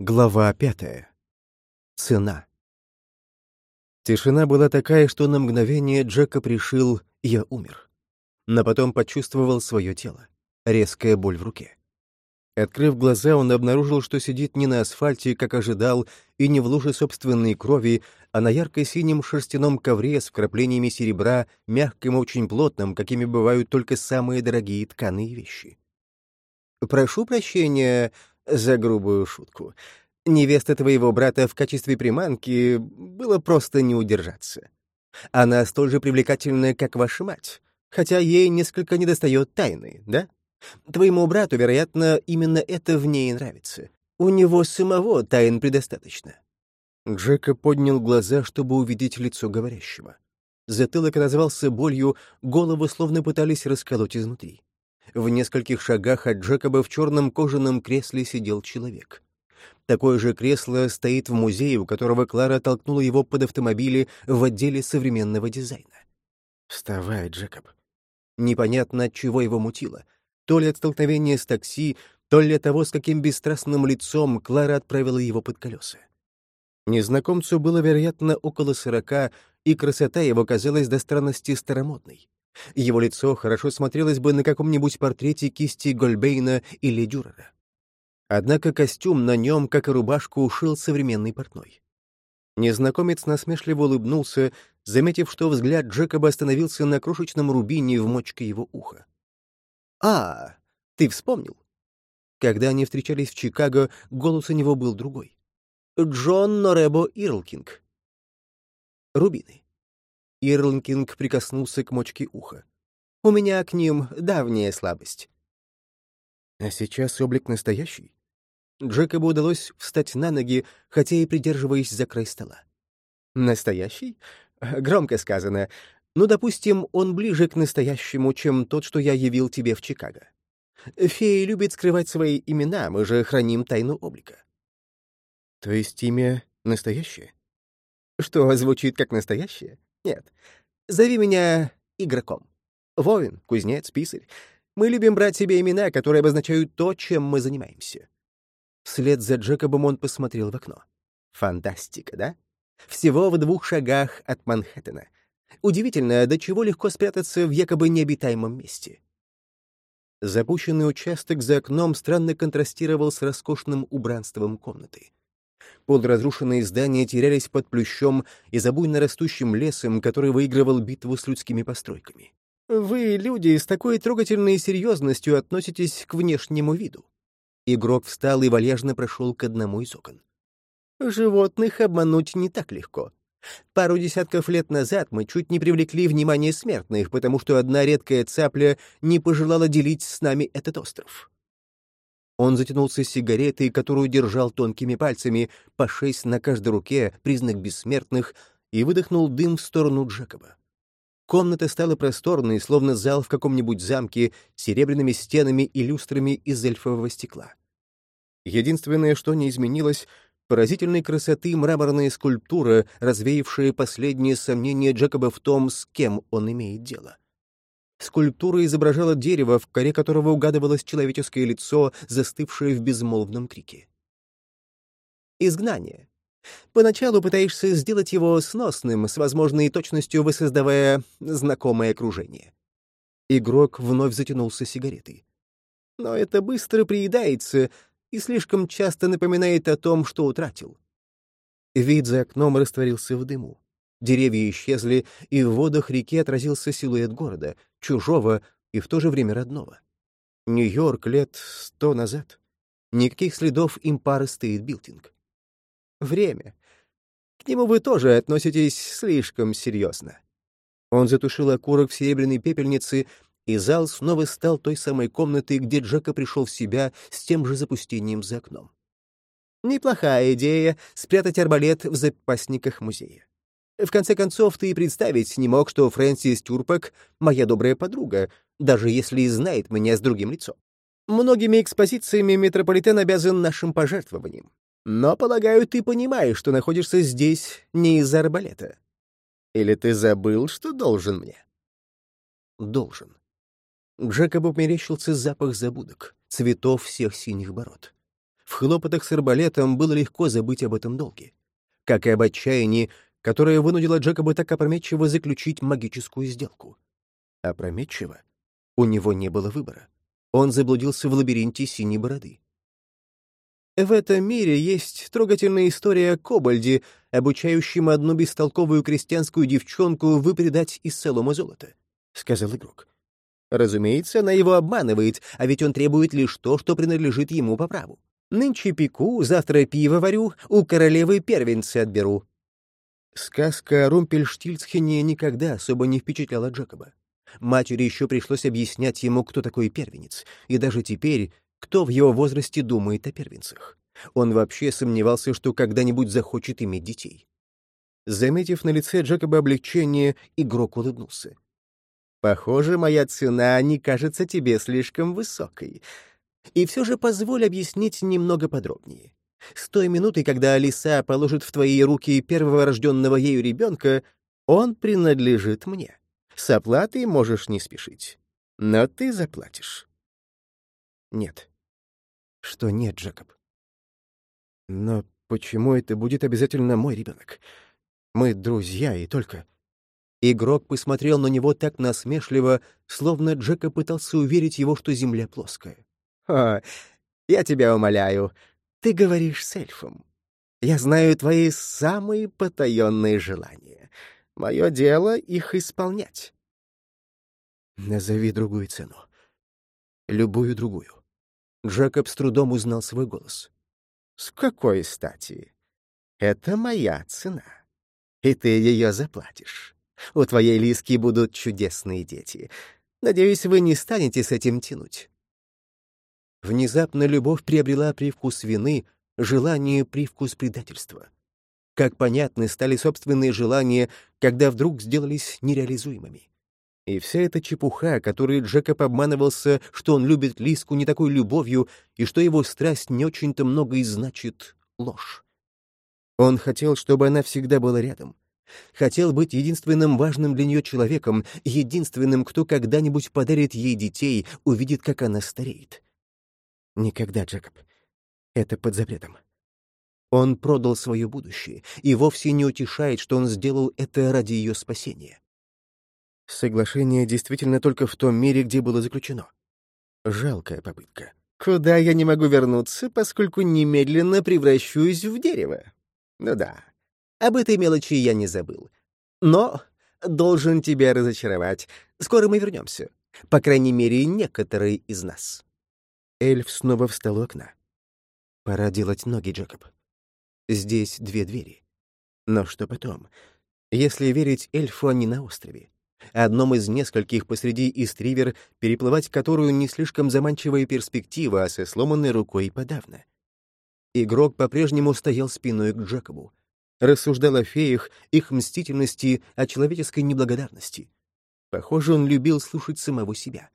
Глава пятая. Цена. Тишина была такая, что на мгновение Джекоб решил «я умер». Но потом почувствовал свое тело. Резкая боль в руке. Открыв глаза, он обнаружил, что сидит не на асфальте, как ожидал, и не в луже собственной крови, а на ярко-синем шерстяном ковре с вкраплениями серебра, мягким и очень плотным, какими бывают только самые дорогие тканые вещи. «Прошу прощения за грубую шутку. Невеста твоего брата в качестве приманки было просто не удержаться. Она столь же привлекательная, как ваша мать, хотя ей несколько недостает тайны, да? Твоему брату, вероятно, именно это в ней нравится. У него самого тайн предостаточно. Джека поднял глаза, чтобы увидеть лицо говорящего. Затылок отозвался болью, голову словно пытались расколоть изнутри. В нескольких шагах от Джекоба в черном кожаном кресле сидел человек. Такое же кресло стоит в музее, у которого Клара толкнула его под автомобили в отделе современного дизайна. «Вставай, Джекоб». Непонятно, от чего его мутило. То ли от столкновения с такси, то ли от того, с каким бесстрастным лицом Клара отправила его под колеса. Незнакомцу было, вероятно, около сорока, и красота его казалась до странности старомодной. Его лицо хорошо смотрелось бы на каком-нибудь портрете кисти Гольбейна или Дюрера. Однако костюм на нем, как и рубашку, ушил современный портной. Незнакомец насмешливо улыбнулся, заметив, что взгляд Джекоба остановился на крошечном рубине в мочке его уха. «А, ты вспомнил?» Когда они встречались в Чикаго, голос у него был другой. «Джон Норебо Ирлкинг». Рубины. Ирлкинг прикоснулся к мочке уха. «У меня к ним давняя слабость». А сейчас облик настоящий. Джекобу удалось встать на ноги, хотя и придерживаясь за край стола. «Настоящий? Громко сказано. Ну, допустим, он ближе к настоящему, чем тот, что я явил тебе в Чикаго. Феи любят скрывать свои имена, мы же храним тайну облика». «То есть имя настоящее?» «Что, звучит как настоящее? Нет. Зови меня игроком. Воин, кузнец, писарь. Мы любим брать себе имена, которые обозначают то, чем мы занимаемся. Вслед за Джекобом он посмотрел в окно. Фантастика, да? Всего в двух шагах от Манхэттена. Удивительно, до чего легко спрятаться в якобы необитаемом месте. Запущенный участок за окном странно контрастировал с роскошным убранством комнаты. Полуразрушенные здания терялись под плющом и за растущим лесом, который выигрывал битву с людскими постройками. Вы, люди, с такой трогательной серьезностью относитесь к внешнему виду. Игрок встал и вальяжно прошел к одному из окон. Животных обмануть не так легко. Пару десятков лет назад мы чуть не привлекли внимание смертных, потому что одна редкая цапля не пожелала делить с нами этот остров. Он затянулся сигаретой, которую держал тонкими пальцами, по шесть на каждой руке, признак бессмертных, и выдохнул дым в сторону Джекоба. Комната стала просторной, словно зал в каком-нибудь замке, с серебряными стенами и люстрами из эльфового стекла. Единственное, что не изменилось — поразительной красоты мраморная скульптура, развеявшая последние сомнения Джекоба в том, с кем он имеет дело. Скульптура изображала дерево, в коре которого угадывалось человеческое лицо, застывшее в безмолвном крике. Изгнание. Поначалу пытаешься сделать его сносным, с возможной точностью воссоздавая знакомое окружение. Игрок вновь затянулся сигаретой. Но это быстро приедается и слишком часто напоминает о том, что утратил. Вид за окном растворился в дыму. Деревья исчезли, и в водах реки отразился силуэт города, чужого и в то же время родного. Нью-Йорк лет сто назад. Никаких следов импары стоит билдинг время. К нему вы тоже относитесь слишком серьезно. Он затушил окурок в серебряной пепельнице, и зал снова стал той самой комнатой, где Джека пришел в себя с тем же запустением за окном. Неплохая идея — спрятать арбалет в запасниках музея. В конце концов, ты и представить не мог, что Фрэнсис Тюрпак — моя добрая подруга, даже если и знает меня с другим лицом. Многими экспозициями метрополитен обязан нашим пожертвованием. Но, полагаю, ты понимаешь, что находишься здесь не из-за арбалета. Или ты забыл, что должен мне? Должен. Джекобу мерещился запах забудок, цветов всех синих бород. В хлопотах с арбалетом было легко забыть об этом долге. Как и об отчаянии, которое вынудило Джекоба так опрометчиво заключить магическую сделку. Опрометчиво? У него не было выбора. Он заблудился в лабиринте синей бороды. В этом мире есть трогательная история о Кобальде, обучающем одну бестолковую крестьянскую девчонку выпредать из целого золота, — сказал игрок. Разумеется, она его обманывает, а ведь он требует лишь то, что принадлежит ему по праву. Нынче пеку, завтра пиво варю, у королевы первенцы отберу. Сказка о Румпельштильцхене никогда особо не впечатляла Джекоба. Матери еще пришлось объяснять ему, кто такой первенец, и даже теперь, кто в его возрасте думает о первенцах. Он вообще сомневался, что когда-нибудь захочет иметь детей. Заметив на лице Джекоба облегчение, игрок улыбнулся. Похоже, моя цена не кажется тебе слишком высокой. И все же позволь объяснить немного подробнее. С той минуты, когда Алиса положит в твои руки первого рожденного ею ребенка, он принадлежит мне. С оплатой можешь не спешить. Но ты заплатишь. Нет. Что нет, Джекоб? Но почему это будет обязательно мой ребенок? Мы друзья и только... Игрок посмотрел на него так насмешливо, словно Джека пытался уверить его, что земля плоская. «О, я тебя умоляю, ты говоришь с эльфом. Я знаю твои самые потаенные желания. Мое дело их исполнять». «Назови другую цену. Любую другую». Джекоб с трудом узнал свой голос. «С какой стати? Это моя цена, и ты ее заплатишь». У твоей Лиски будут чудесные дети. Надеюсь, вы не станете с этим тянуть». Внезапно любовь приобрела привкус вины, желание — привкус предательства. Как понятны стали собственные желания, когда вдруг сделались нереализуемыми. И вся эта чепуха, которой Джекоб обманывался, что он любит Лиску не такой любовью и что его страсть не очень-то много и значит — ложь. Он хотел, чтобы она всегда была рядом, Хотел быть единственным важным для нее человеком, единственным, кто когда-нибудь подарит ей детей, увидит, как она стареет. Никогда, Джекоб. Это под запретом. Он продал свое будущее и вовсе не утешает, что он сделал это ради ее спасения. Соглашение действительно только в том мире, где было заключено. Жалкая попытка. Куда я не могу вернуться, поскольку немедленно превращусь в дерево? Ну да, об этой мелочи я не забыл. Но должен тебя разочаровать. Скоро мы вернемся. По крайней мере, некоторые из нас. Эльф снова встал у окна. Пора делать ноги, Джекоб. Здесь две двери. Но что потом? Если верить эльфу, они на острове. Одном из нескольких посреди Истривер, переплывать которую не слишком заманчивая перспектива, а со сломанной рукой подавно. Игрок по-прежнему стоял спиной к Джекобу рассуждал о феях, их мстительности, о человеческой неблагодарности. Похоже, он любил слушать самого себя.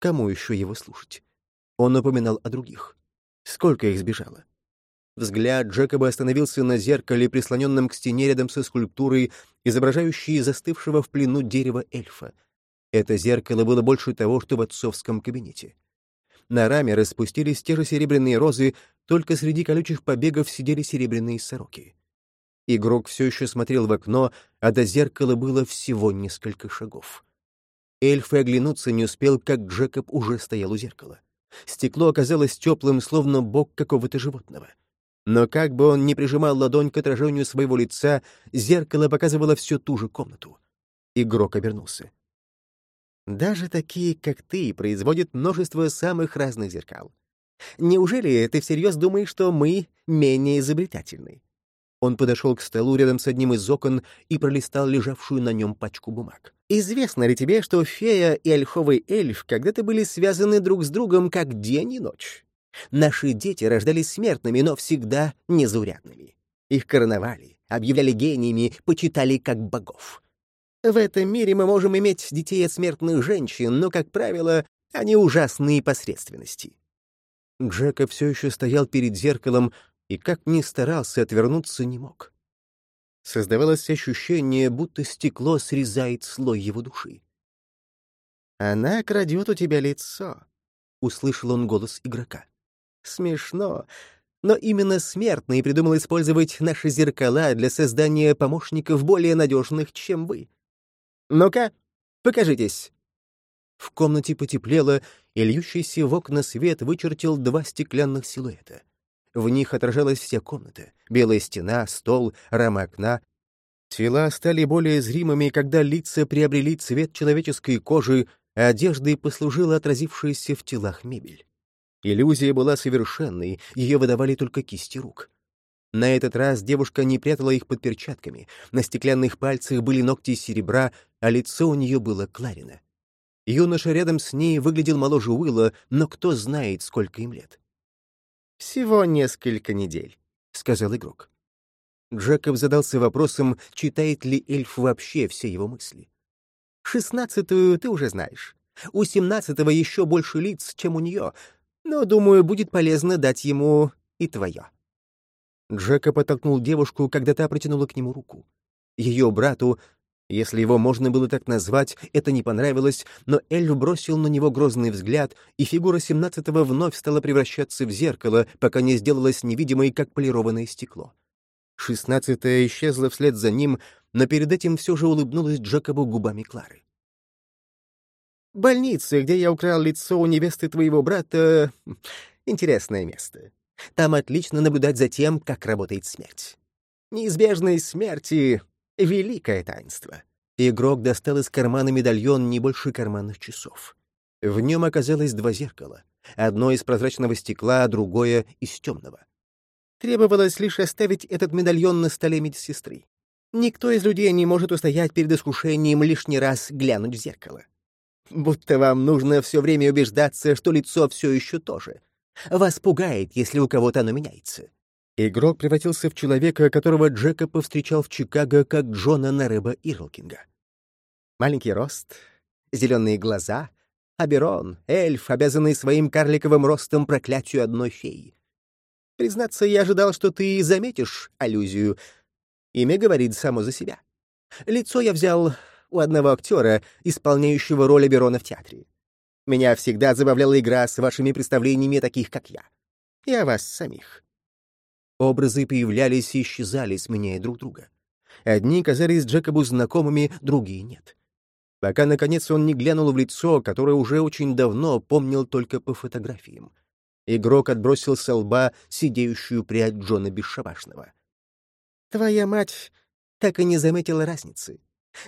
Кому еще его слушать? Он напоминал о других. Сколько их сбежало? Взгляд Джекоба остановился на зеркале, прислоненном к стене рядом со скульптурой, изображающей застывшего в плену дерева эльфа. Это зеркало было больше того, что в отцовском кабинете. На раме распустились те же серебряные розы, только среди колючих побегов сидели серебряные сороки. Игрок все еще смотрел в окно, а до зеркала было всего несколько шагов. Эльф и оглянуться не успел, как Джекоб уже стоял у зеркала. Стекло оказалось теплым, словно бок какого-то животного. Но как бы он ни прижимал ладонь к отражению своего лица, зеркало показывало всю ту же комнату. Игрок обернулся. «Даже такие, как ты, производят множество самых разных зеркал. Неужели ты всерьез думаешь, что мы менее изобретательны?» Он подошел к столу рядом с одним из окон и пролистал лежавшую на нем пачку бумаг. «Известно ли тебе, что фея и ольховый эльф когда-то были связаны друг с другом как день и ночь? Наши дети рождались смертными, но всегда незаурядными. Их короновали, объявляли гениями, почитали как богов. В этом мире мы можем иметь детей от смертных женщин, но, как правило, они ужасные посредственности». Джека все еще стоял перед зеркалом, и как ни старался, отвернуться не мог. Создавалось ощущение, будто стекло срезает слой его души. «Она крадет у тебя лицо», — услышал он голос игрока. «Смешно, Но именно смертный придумал использовать наши зеркала для создания помощников более надежных, чем вы. Ну-ка, покажитесь. В комнате потеплело, и льющийся в окна свет вычертил два стеклянных силуэта. В них отражалась вся комната — белая стена, стол, рама окна. Тела стали более зримыми, когда лица приобрели цвет человеческой кожи, а одеждой послужила отразившаяся в телах мебель. Иллюзия была совершенной, ее выдавали только кисти рук. На этот раз девушка не прятала их под перчатками, на стеклянных пальцах были ногти серебра, а лицо у нее было Кларина. Юноша рядом с ней выглядел моложе Уилла, но кто знает, сколько им лет. «Всего несколько недель», — сказал игрок. Джекоб задался вопросом, читает ли эльф вообще все его мысли. «Шестнадцатую ты уже знаешь. У семнадцатого еще больше лиц, чем у нее, но, думаю, будет полезно дать ему и твое». Джека подтолкнул девушку, когда та протянула к нему руку. Ее брату, если его можно было так назвать, это не понравилось, но Эльф бросил на него грозный взгляд, и фигура семнадцатого вновь стала превращаться в зеркало, пока не сделалась невидимой, как полированное стекло. Шестнадцатая исчезла вслед за ним, но перед этим все же улыбнулась Джекобу губами Клары. Больница, где я украл лицо у невесты твоего брата, — интересное место. Там отлично наблюдать за тем, как работает смерть. Неизбежной смерти — великое таинство. Игрок достал из кармана медальон не больше карманных часов. В нем оказалось два зеркала. Одно из прозрачного стекла, а другое — из темного. Требовалось лишь оставить этот медальон на столе медсестры. Никто из людей не может устоять перед искушением лишний раз глянуть в зеркало. Будто вам нужно все время убеждаться, что лицо все еще то же. Вас пугает, если у кого-то оно меняется. Игрок превратился в человека, которого Джека повстречал в Чикаго как Джона Нереба Ирлкинга. Маленький рост, зеленые глаза, Аберон, эльф, обязанный своим карликовым ростом проклятию одной феи. Признаться, я ожидал, что ты заметишь аллюзию. Имя говорит само за себя. Лицо я взял у одного актера, исполняющего роль Аберона в театре. Меня всегда забавляла игра с вашими представлениями таких, как я. И о вас самих. Образы появлялись и исчезали, сменяя друг друга. Одни казались Джекобу знакомыми, другие нет. Пока, наконец, он не глянул в лицо, которое уже очень давно помнил только по фотографиям. Игрок отбросил со лба сидеющую прядь Джона Бесшабашного. «Твоя мать так и не заметила разницы.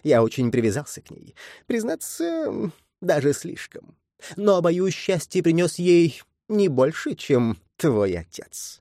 Я очень привязался к ней. Признаться, даже слишком. Но, боюсь, счастье принес ей не больше, чем твой отец.